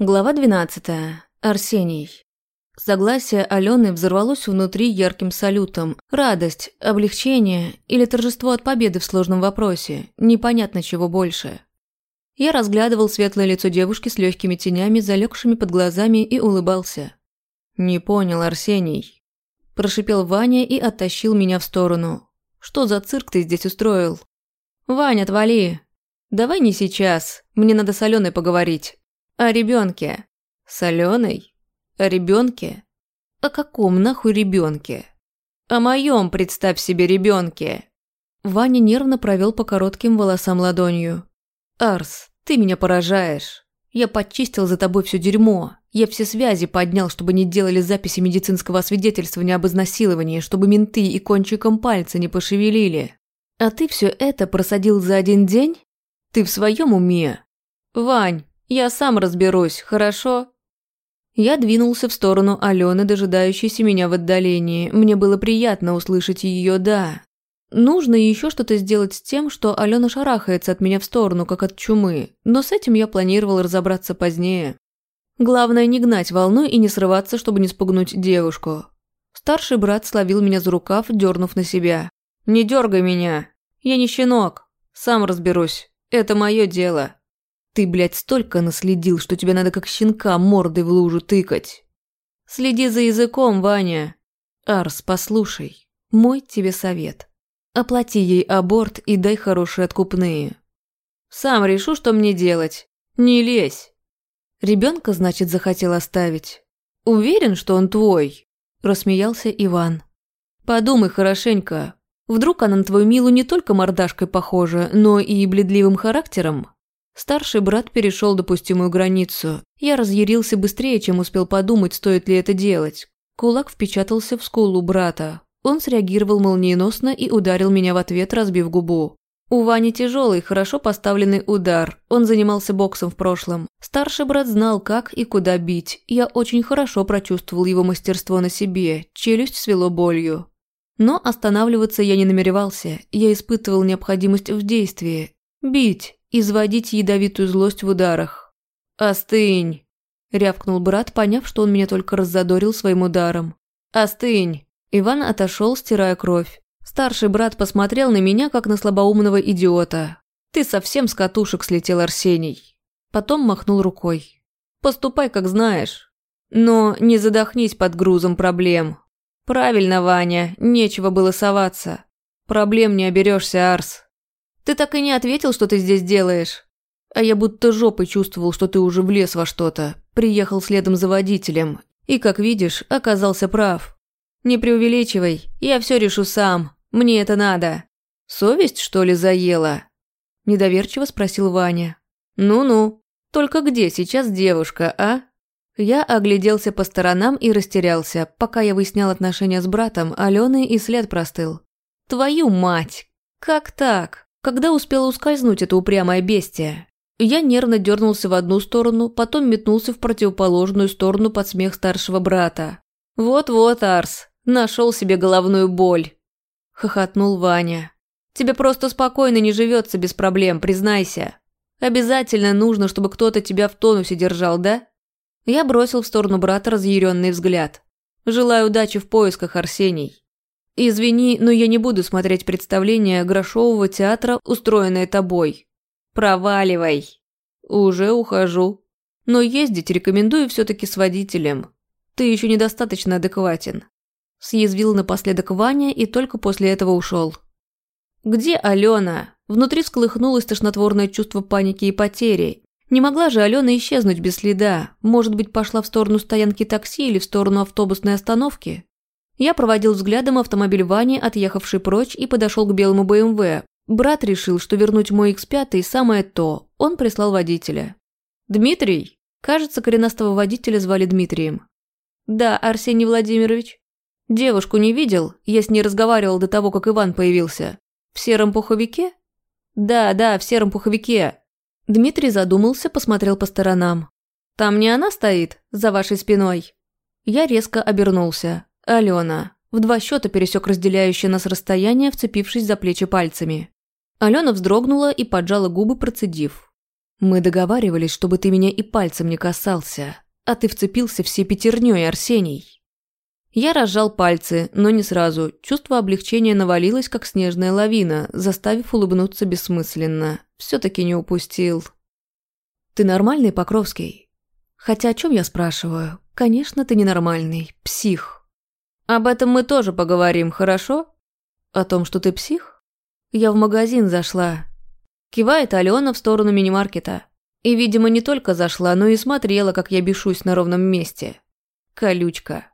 Глава 12. Арсений. Согласие Алены взорвалось внутри ярким салютом. Радость, облегчение или торжество от победы в сложном вопросе. Непонятно чего больше. Я разглядывал светлое лицо девушки с легкими тенями, залегшими под глазами, и улыбался. «Не понял, Арсений». Прошипел Ваня и оттащил меня в сторону. «Что за цирк ты здесь устроил?» «Ваня, отвали. Давай не сейчас. Мне надо с Аленой поговорить». О ребенке. Соленый? О ребенке? О каком нахуй ребенке? О моем, представь себе, ребенке. Ваня нервно провел по коротким волосам ладонью. Арс, ты меня поражаешь. Я подчистил за тобой все дерьмо. Я все связи поднял, чтобы не делали записи медицинского освидетельствования об изнасиловании, чтобы менты и кончиком пальца не пошевелили. А ты все это просадил за один день? Ты в своем уме? Вань, я сам разберусь, хорошо?» Я двинулся в сторону Алены, дожидающейся меня в отдалении. Мне было приятно услышать ее «да». Нужно еще что-то сделать с тем, что Алена шарахается от меня в сторону, как от чумы, но с этим я планировал разобраться позднее. Главное не гнать волну и не срываться, чтобы не спугнуть девушку. Старший брат словил меня за рукав, дернув на себя. «Не дергай меня! Я не щенок! Сам разберусь. Это мое дело!» Ты, блядь, столько наследил, что тебе надо как щенка мордой в лужу тыкать. Следи за языком, Ваня. Арс, послушай, мой тебе совет. Оплати ей аборт и дай хорошие откупные. Сам решу, что мне делать. Не лезь. Ребенка, значит, захотел оставить. Уверен, что он твой? Рассмеялся Иван. Подумай хорошенько. Вдруг она на твою Милу не только мордашкой похожа, но и бледливым характером? Старший брат перешел допустимую границу. Я разъярился быстрее, чем успел подумать, стоит ли это делать. Кулак впечатался в скулу брата. Он среагировал молниеносно и ударил меня в ответ, разбив губу. У Вани тяжелый, хорошо поставленный удар. Он занимался боксом в прошлом. Старший брат знал, как и куда бить. Я очень хорошо прочувствовал его мастерство на себе. Челюсть свело болью. Но останавливаться я не намеревался. Я испытывал необходимость в действии. Бить изводить ядовитую злость в ударах. «Остынь!» – рявкнул брат, поняв, что он меня только раззадорил своим ударом. «Остынь!» Иван отошел, стирая кровь. Старший брат посмотрел на меня, как на слабоумного идиота. «Ты совсем с катушек слетел, Арсений!» Потом махнул рукой. «Поступай, как знаешь. Но не задохнись под грузом проблем. Правильно, Ваня, нечего было соваться. Проблем не оберешься, Арс. Ты так и не ответил, что ты здесь делаешь. А я будто жопой чувствовал, что ты уже влез во что-то. Приехал следом за водителем. И, как видишь, оказался прав. Не преувеличивай, я все решу сам. Мне это надо. Совесть, что ли, заела? Недоверчиво спросил Ваня. Ну-ну. Только где сейчас девушка, а? Я огляделся по сторонам и растерялся. Пока я выяснял отношения с братом, Алены и след простыл. Твою мать! Как так? Когда успела ускользнуть эта упрямая бестия? Я нервно дернулся в одну сторону, потом метнулся в противоположную сторону под смех старшего брата. «Вот-вот, Арс, нашел себе головную боль!» – хохотнул Ваня. «Тебе просто спокойно не живется без проблем, признайся. Обязательно нужно, чтобы кто-то тебя в тонусе держал, да?» Я бросил в сторону брата разъяренный взгляд. «Желаю удачи в поисках, Арсений». «Извини, но я не буду смотреть представление грошового театра, устроенное тобой. Проваливай!» «Уже ухожу. Но ездить рекомендую все-таки с водителем. Ты еще недостаточно адекватен». Съязвил напоследок Ваня и только после этого ушел. «Где Алена?» Внутри всколыхнулось тошнотворное чувство паники и потери. Не могла же Алена исчезнуть без следа. Может быть, пошла в сторону стоянки такси или в сторону автобусной остановки? Я проводил взглядом автомобиль Вани, отъехавший прочь, и подошел к белому БМВ. Брат решил, что вернуть мой X5 самое то. Он прислал водителя. «Дмитрий?» Кажется, коренастого водителя звали Дмитрием. «Да, Арсений Владимирович». «Девушку не видел? Я с ней разговаривал до того, как Иван появился. В сером пуховике?» «Да, да, в сером пуховике». Дмитрий задумался, посмотрел по сторонам. «Там не она стоит, за вашей спиной?» Я резко обернулся. Алена. В два счета пересек разделяющее нас расстояние, вцепившись за плечи пальцами. Алена вздрогнула и поджала губы, процедив. Мы договаривались, чтобы ты меня и пальцем не касался, а ты вцепился все пятерней, Арсений. Я разжал пальцы, но не сразу. Чувство облегчения навалилось, как снежная лавина, заставив улыбнуться бессмысленно. Все-таки не упустил. Ты нормальный, Покровский? Хотя о чем я спрашиваю? Конечно, ты ненормальный. Псих. Об этом мы тоже поговорим, хорошо? О том, что ты псих? Я в магазин зашла. Кивает Алена в сторону мини-маркета. И, видимо, не только зашла, но и смотрела, как я бешусь на ровном месте. Колючка.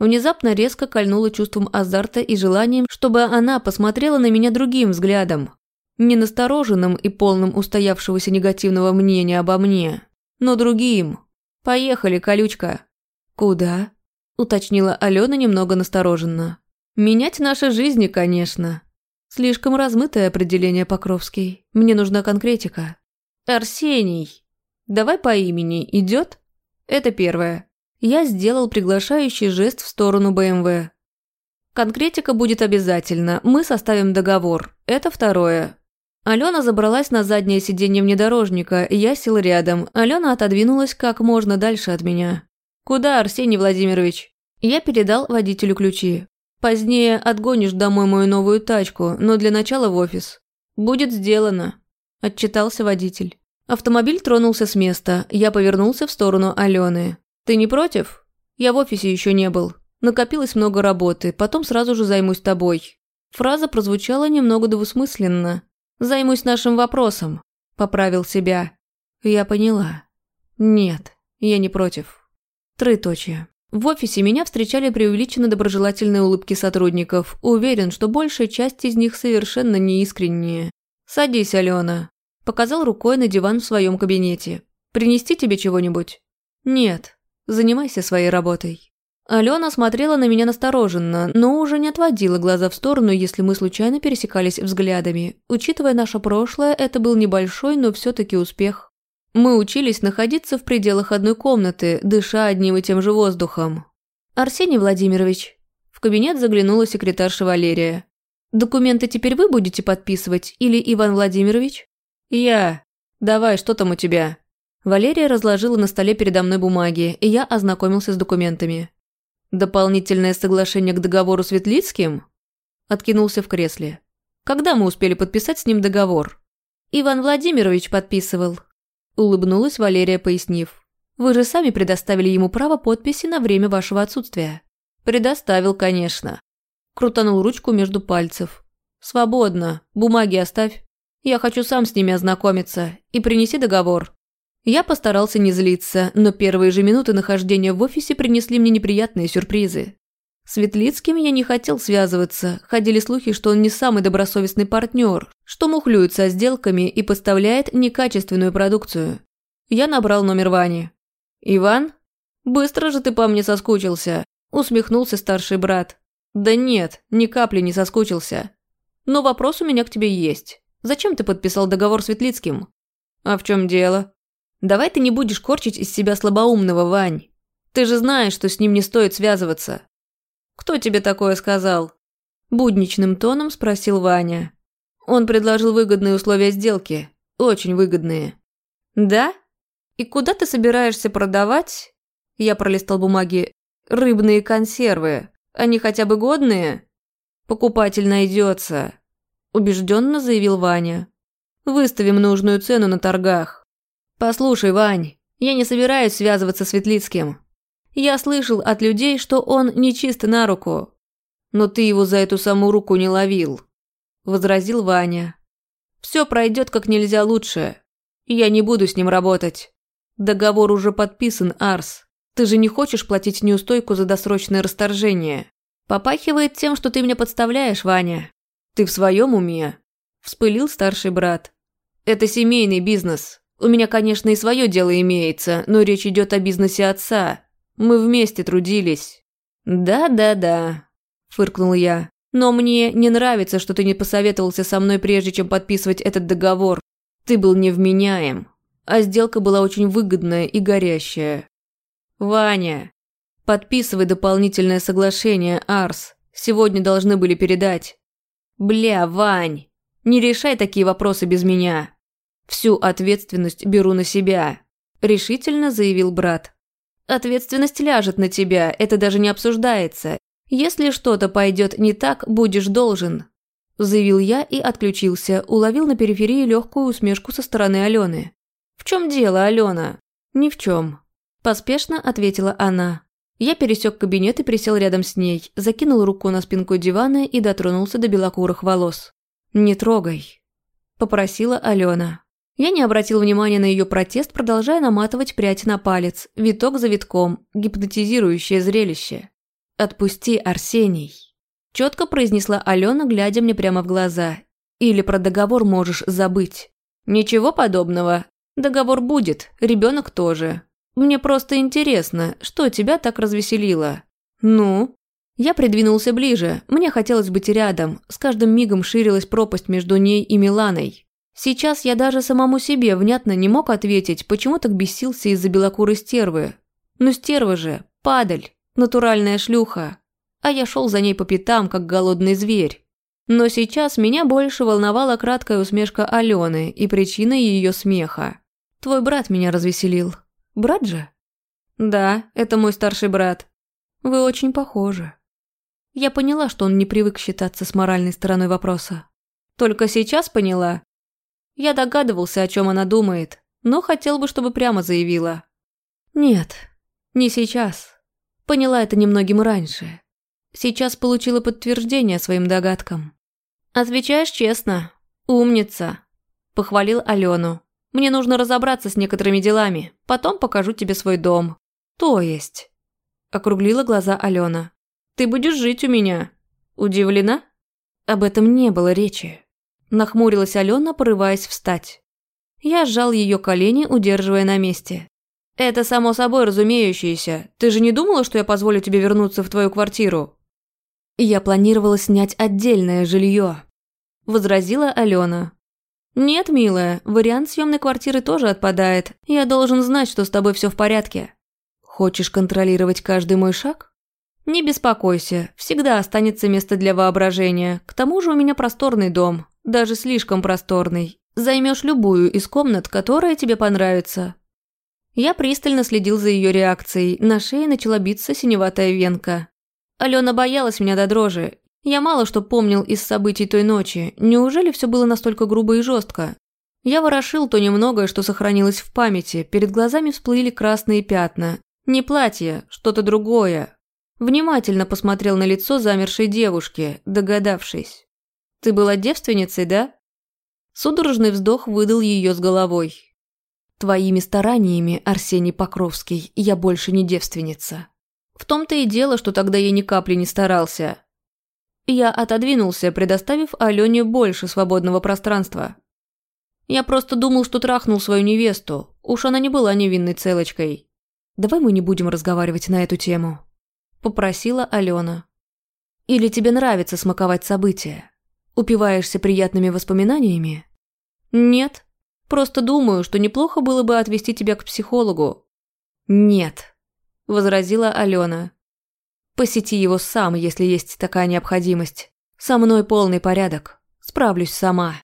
Внезапно резко кольнула чувством азарта и желанием, чтобы она посмотрела на меня другим взглядом. Не настороженным и полным устоявшегося негативного мнения обо мне, но другим. «Поехали, колючка». «Куда?» – уточнила Алена немного настороженно. «Менять наши жизни, конечно. Слишком размытое определение, Покровский. Мне нужна конкретика. Арсений. Давай по имени. Идет? Это первое. Я сделал приглашающий жест в сторону БМВ. Конкретика будет обязательно. Мы составим договор. Это второе. Алена забралась на заднее сиденье внедорожника, я сел рядом. Алена отодвинулась как можно дальше от меня. «Куда, Арсений Владимирович?» Я передал водителю ключи. Позднее отгонишь домой мою новую тачку, но для начала в офис. Будет сделано», – отчитался водитель. Автомобиль тронулся с места, я повернулся в сторону Алены. «Ты не против? Я в офисе еще не был. Накопилось много работы, потом сразу же займусь тобой». Фраза прозвучала немного двусмысленно. «Займусь нашим вопросом», – поправил себя. Я поняла. «Нет, я не против». Трыточие. В офисе меня встречали преувеличенно доброжелательные улыбки сотрудников. Уверен, что большая часть из них совершенно неискренние. «Садись, Алена», – показал рукой на диван в своем кабинете. «Принести тебе чего-нибудь?» «Нет. Занимайся своей работой». Алена смотрела на меня настороженно, но уже не отводила глаза в сторону, если мы случайно пересекались взглядами. Учитывая наше прошлое, это был небольшой, но все-таки успех. Мы учились находиться в пределах одной комнаты, дыша одним и тем же воздухом. «Арсений Владимирович», – в кабинет заглянула секретарша Валерия. «Документы теперь вы будете подписывать или Иван Владимирович?» «Я. Давай, что там у тебя?» Валерия разложила на столе передо мной бумаги, и я ознакомился с документами. «Дополнительное соглашение к договору с Ветлицким?» Откинулся в кресле. «Когда мы успели подписать с ним договор?» «Иван Владимирович подписывал», Улыбнулась Валерия, пояснив. «Вы же сами предоставили ему право подписи на время вашего отсутствия». «Предоставил, конечно». Крутанул ручку между пальцев. «Свободно. Бумаги оставь. Я хочу сам с ними ознакомиться. И принеси договор». Я постарался не злиться, но первые же минуты нахождения в офисе принесли мне неприятные сюрпризы. Светлицким я не хотел связываться. Ходили слухи, что он не самый добросовестный партнер, что мухлюет со сделками и поставляет некачественную продукцию. Я набрал номер Вани. «Иван? Быстро же ты по мне соскучился», – усмехнулся старший брат. «Да нет, ни капли не соскучился. Но вопрос у меня к тебе есть. Зачем ты подписал договор с Светлицким?» «А в чем дело?» «Давай ты не будешь корчить из себя слабоумного, Вань. Ты же знаешь, что с ним не стоит связываться. «Кто тебе такое сказал?» Будничным тоном спросил Ваня. Он предложил выгодные условия сделки. Очень выгодные. «Да? И куда ты собираешься продавать?» Я пролистал бумаги. «Рыбные консервы. Они хотя бы годные?» «Покупатель найдется», – убежденно заявил Ваня. «Выставим нужную цену на торгах». «Послушай, Вань, я не собираюсь связываться с Светлицким. Я слышал от людей, что он нечист на руку. Но ты его за эту саму руку не ловил», – возразил Ваня. «Все пройдет как нельзя лучше. Я не буду с ним работать. Договор уже подписан, Арс. Ты же не хочешь платить неустойку за досрочное расторжение. Попахивает тем, что ты меня подставляешь, Ваня. Ты в своем уме?» – вспылил старший брат. «Это семейный бизнес. У меня, конечно, и свое дело имеется, но речь идет о бизнесе отца. Мы вместе трудились». «Да-да-да», – фыркнул я. «Но мне не нравится, что ты не посоветовался со мной, прежде чем подписывать этот договор. Ты был невменяем, а сделка была очень выгодная и горящая». «Ваня, подписывай дополнительное соглашение, Арс. Сегодня должны были передать». «Бля, Вань, не решай такие вопросы без меня». Всю ответственность беру на себя», – решительно заявил брат. «Ответственность ляжет на тебя, это даже не обсуждается. Если что-то пойдет не так, будешь должен», – заявил я и отключился, уловил на периферии легкую усмешку со стороны Алены. «В чем дело, Алена?» «Ни в чем», – поспешно ответила она. Я пересек кабинет и присел рядом с ней, закинул руку на спинку дивана и дотронулся до белокурых волос. «Не трогай», – попросила Алена. Я не обратил внимания на ее протест, продолжая наматывать прядь на палец, виток за витком, гипнотизирующее зрелище. «Отпусти, Арсений», – четко произнесла Алена, глядя мне прямо в глаза. «Или про договор можешь забыть». «Ничего подобного. Договор будет, ребенок тоже. Мне просто интересно, что тебя так развеселило?» «Ну?» Я придвинулся ближе, мне хотелось быть рядом, с каждым мигом ширилась пропасть между ней и Миланой. Сейчас я даже самому себе внятно не мог ответить, почему так бесился из-за белокурой стервы. Ну стерва же, падаль, натуральная шлюха. А я шел за ней по пятам, как голодный зверь. Но сейчас меня больше волновала краткая усмешка Алены и причина ее смеха. Твой брат меня развеселил. Брат же? Да, это мой старший брат. Вы очень похожи. Я поняла, что он не привык считаться с моральной стороной вопроса. Только сейчас поняла, я догадывался, о чем она думает, но хотел бы, чтобы прямо заявила. Нет, не сейчас. Поняла это немногим раньше. Сейчас получила подтверждение своим догадкам. «Отвечаешь честно. Умница», – похвалил Алену. «Мне нужно разобраться с некоторыми делами. Потом покажу тебе свой дом». «То есть?» – округлила глаза Алена. «Ты будешь жить у меня». «Удивлена?» Об этом не было речи. Нахмурилась Алена, порываясь встать. Я сжал ее колени, удерживая на месте. «Это само собой разумеющееся. Ты же не думала, что я позволю тебе вернуться в твою квартиру?» «Я планировала снять отдельное жилье», – возразила Алена. «Нет, милая, вариант съемной квартиры тоже отпадает. Я должен знать, что с тобой все в порядке». «Хочешь контролировать каждый мой шаг?» «Не беспокойся, всегда останется место для воображения. К тому же у меня просторный дом даже слишком просторный. Займешь любую из комнат, которая тебе понравится». Я пристально следил за ее реакцией, на шее начала биться синеватая венка. Алена боялась меня до дрожи. Я мало что помнил из событий той ночи. Неужели все было настолько грубо и жестко? Я ворошил то немногое, что сохранилось в памяти. Перед глазами всплыли красные пятна. Не платье, что-то другое. Внимательно посмотрел на лицо замершей девушки, догадавшись. Ты была девственницей, да?» Судорожный вздох выдал ее с головой. «Твоими стараниями, Арсений Покровский, я больше не девственница. В том-то и дело, что тогда я ни капли не старался. Я отодвинулся, предоставив Алене больше свободного пространства. Я просто думал, что трахнул свою невесту. Уж она не была невинной целочкой. Давай мы не будем разговаривать на эту тему», – попросила Алена. «Или тебе нравится смаковать события?» Упиваешься приятными воспоминаниями? Нет. Просто думаю, что неплохо было бы отвести тебя к психологу. Нет, возразила Алена. Посети его сам, если есть такая необходимость. Со мной полный порядок. Справлюсь сама.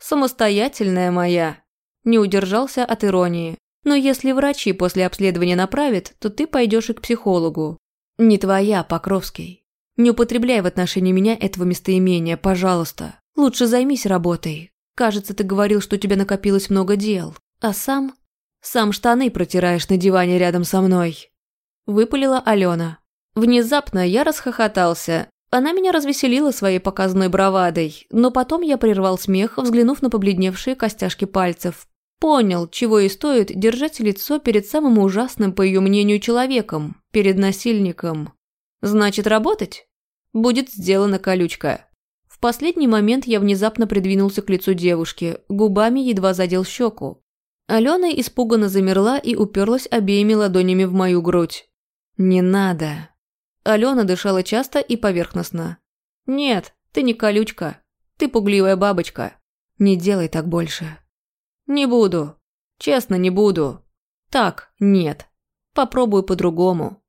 Самостоятельная моя. Не удержался от иронии. Но если врачи после обследования направят, то ты пойдешь и к психологу. Не твоя, Покровский. Не употребляй в отношении меня этого местоимения, пожалуйста. Лучше займись работой. Кажется, ты говорил, что у тебя накопилось много дел. А сам... Сам штаны протираешь на диване рядом со мной. Выпалила Алена. Внезапно я расхохотался. Она меня развеселила своей показной бравадой, но потом я прервал смех, взглянув на побледневшие костяшки пальцев. Понял, чего и стоит держать лицо перед самым ужасным, по ее мнению, человеком, перед насильником. Значит, работать? Будет сделана колючка. В последний момент я внезапно придвинулся к лицу девушки, губами едва задел щеку. Алена испуганно замерла и уперлась обеими ладонями в мою грудь. «Не надо». Алена дышала часто и поверхностно. «Нет, ты не колючка. Ты пугливая бабочка. Не делай так больше». «Не буду. Честно, не буду. Так, нет. Попробую по-другому».